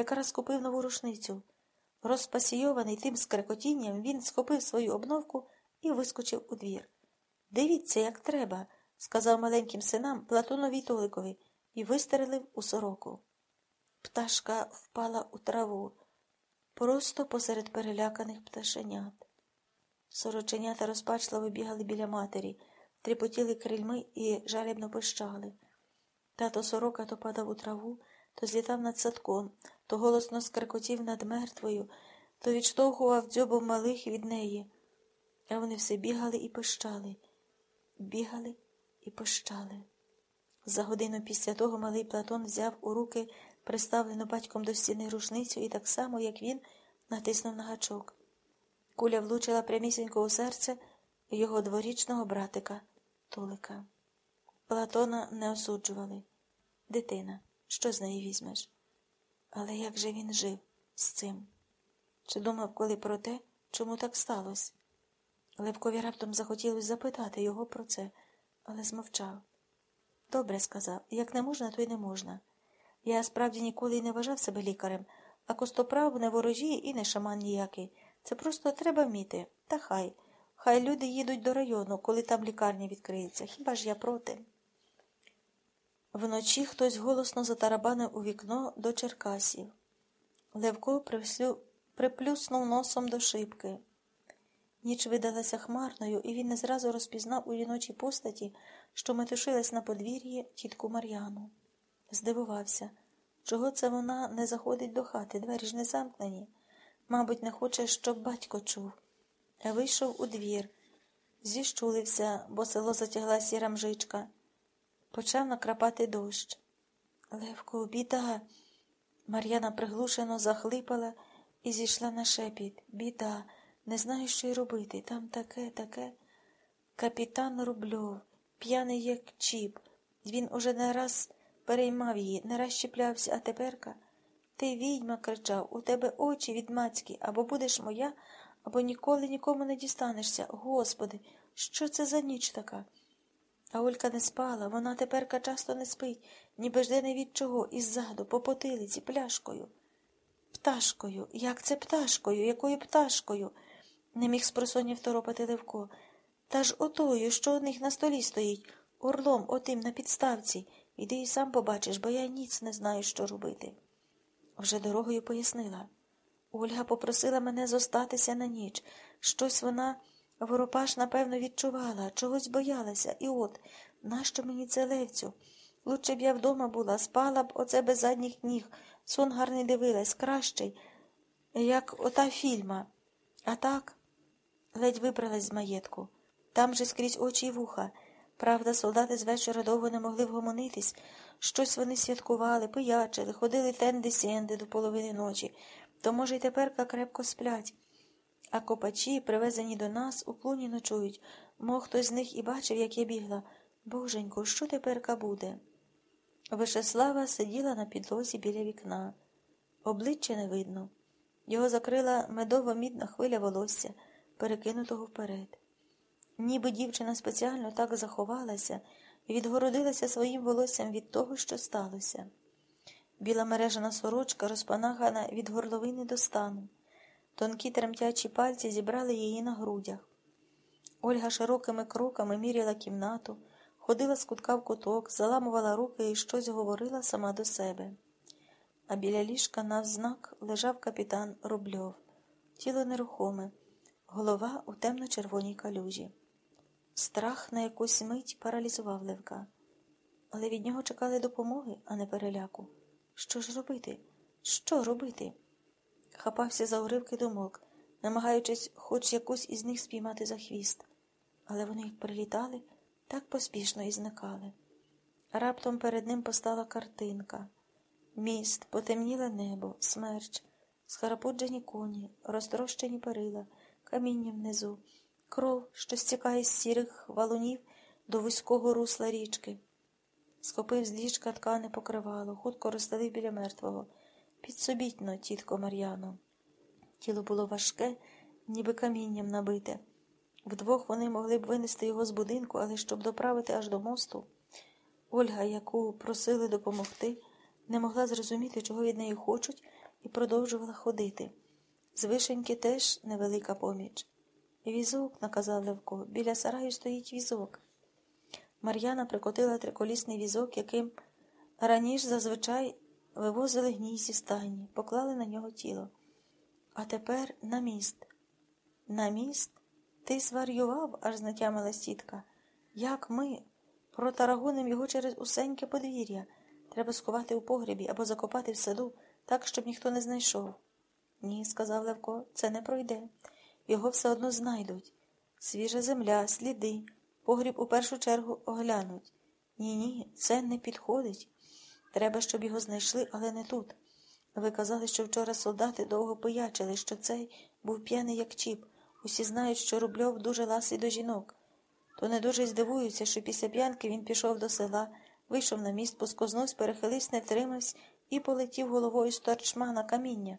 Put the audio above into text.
якраз купив нову рушницю. Розпасійований тим скрекотінням, він схопив свою обновку і вискочив у двір. Дивіться, як треба, сказав маленьким синам Платонові Толикові і вистрелив у сороку. Пташка впала у траву просто посеред переляканих пташенят. Сороченята розпачливо бігали біля матері, тріпотіли крильми і жалібно пищали. Тато сорока то падав у траву, то злітав над садком, то голосно скрикотів над мертвою, то відштовхував дзьобом малих від неї. А вони все бігали і пищали, бігали і пищали. За годину після того малий Платон взяв у руки приставлену батьком до стіни рушницю і так само, як він, натиснув на гачок. Куля влучила прямісінько у серце його дворічного братика Толика. Платона не осуджували. Дитина, що з неї візьмеш? Але як же він жив з цим? Чи думав коли про те, чому так сталося? Левкові раптом захотілося запитати його про це, але змовчав. Добре сказав, як не можна, то й не можна. Я справді ніколи й не вважав себе лікарем, а костоправ не ворожі і не шаман ніякий. Це просто треба вміти. Та хай. Хай люди їдуть до району, коли там лікарня відкриється. Хіба ж я проти? Вночі хтось голосно затарабанив у вікно до Черкасів. Левко привслю... приплюснув носом до шибки. Ніч видалася хмарною, і він не зразу розпізнав у жіночій постаті, що метушилась на подвір'ї тітку Мар'яну. Здивувався, чого це вона не заходить до хати, двері ж не замкнені. Мабуть, не хоче, щоб батько чув. Вийшов у двір, зіщулився, бо село затягла сіра мжичка. Почав накрапати дощ. Левко, біда. Мар'яна приглушено захлипала і зійшла на шепіт. Біда, не знаю, що й робити. Там таке, таке. Капітан Рубльов, п'яний, як чіп. Він уже не раз переймав її, не раз щеплявся, а теперка. Ти, відьма, кричав, у тебе очі відмацькі, або будеш моя, або ніколи нікому не дістанешся. Господи, що це за ніч така? А Олька не спала, вона теперка часто не спить, ніби жде не від чого, іззаду, по потилиці, пляшкою. Пташкою, як це пташкою, якою пташкою? не міг спросоння второпати Левко. Та ж отою, що у них на столі стоїть, орлом отим на підставці. Іди і сам побачиш, бо я ніц не знаю, що робити. Вже дорогою пояснила. Ольга попросила мене зостатися на ніч. Щось вона, воропаш, напевно, відчувала, чогось боялася. І от, нащо мені це левцю? Лучше б я вдома була, спала б оце без задніх ніг, сон гарний дивилась, кращий, як ота фільма. А так, ледь вибралась з маєтку. Там же скрізь очі й вуха. Правда, солдати з вечора довго не могли вгомонитись. Щось вони святкували, пиячили, ходили тенди сенди до половини ночі, то, може, й теперка крепко сплять. А копачі, привезені до нас, у клуні ночують. Мов хтось з них і бачив, як я бігла. Боженько, що теперка буде? Вишеслава сиділа на підлозі біля вікна. Обличчя не видно. Його закрила медово мідна хвиля волосся, перекинутого вперед. Ніби дівчина спеціально так заховалася і відгородилася своїм волоссям від того, що сталося. Біла мережана сорочка розпанахана від горловини до стану. Тонкі тремтячі пальці зібрали її на грудях. Ольга широкими кроками міряла кімнату, ходила з кутка в куток, заламувала руки і щось говорила сама до себе. А біля ліжка навзнак лежав капітан Рубльов, тіло нерухоме, голова у темно-червоній калюжі. Страх на якусь мить паралізував Левка, але від нього чекали допомоги, а не переляку. Що ж робити? Що робити? Хапався за уривки думок, намагаючись хоч якусь із них спіймати за хвіст, але вони як прилітали, так поспішно і зникали. Раптом перед ним постала картинка міст, потемніле небо, смерч, схарапуджені коні, розтрощені перила, каміння внизу кров, що стікає з сірих валунів до вузького русла річки. Схопив з ліжка ткане покривало, хутко розстелив біля мертвого. Підсобітно, тітко Мар'яно. Тіло було важке, ніби камінням набите. Вдвох вони могли б винести його з будинку, але щоб доправити аж до мосту. Ольга, яку просили допомогти, не могла зрозуміти, чого від неї хочуть, і продовжувала ходити. З вишеньки теж невелика поміч. Візок, наказав Левко, біля сараю стоїть візок. Мар'яна прикотила триколісний візок, яким раніше зазвичай вивозили гній зі стайні, поклали на нього тіло. А тепер на міст. На міст? Ти зварював, аж знатямилась тітка. Як ми протарагоним його через усеньке подвір'я. Треба сховати у погребі або закопати в саду, так, щоб ніхто не знайшов. Ні, сказав Левко, це не пройде. Його все одно знайдуть. Свіжа земля, сліди, погріб у першу чергу оглянуть. Ні, ні, це не підходить. Треба, щоб його знайшли, але не тут. Ви казали, що вчора солдати довго поячили, що цей був п'яний, як чіп. Усі знають, що Рубльов дуже ласий до жінок. То не дуже здивуються, що після п'янки він пішов до села, вийшов на міст, поскознувся, перехилився, не втримався і полетів головою з торчма на каміння.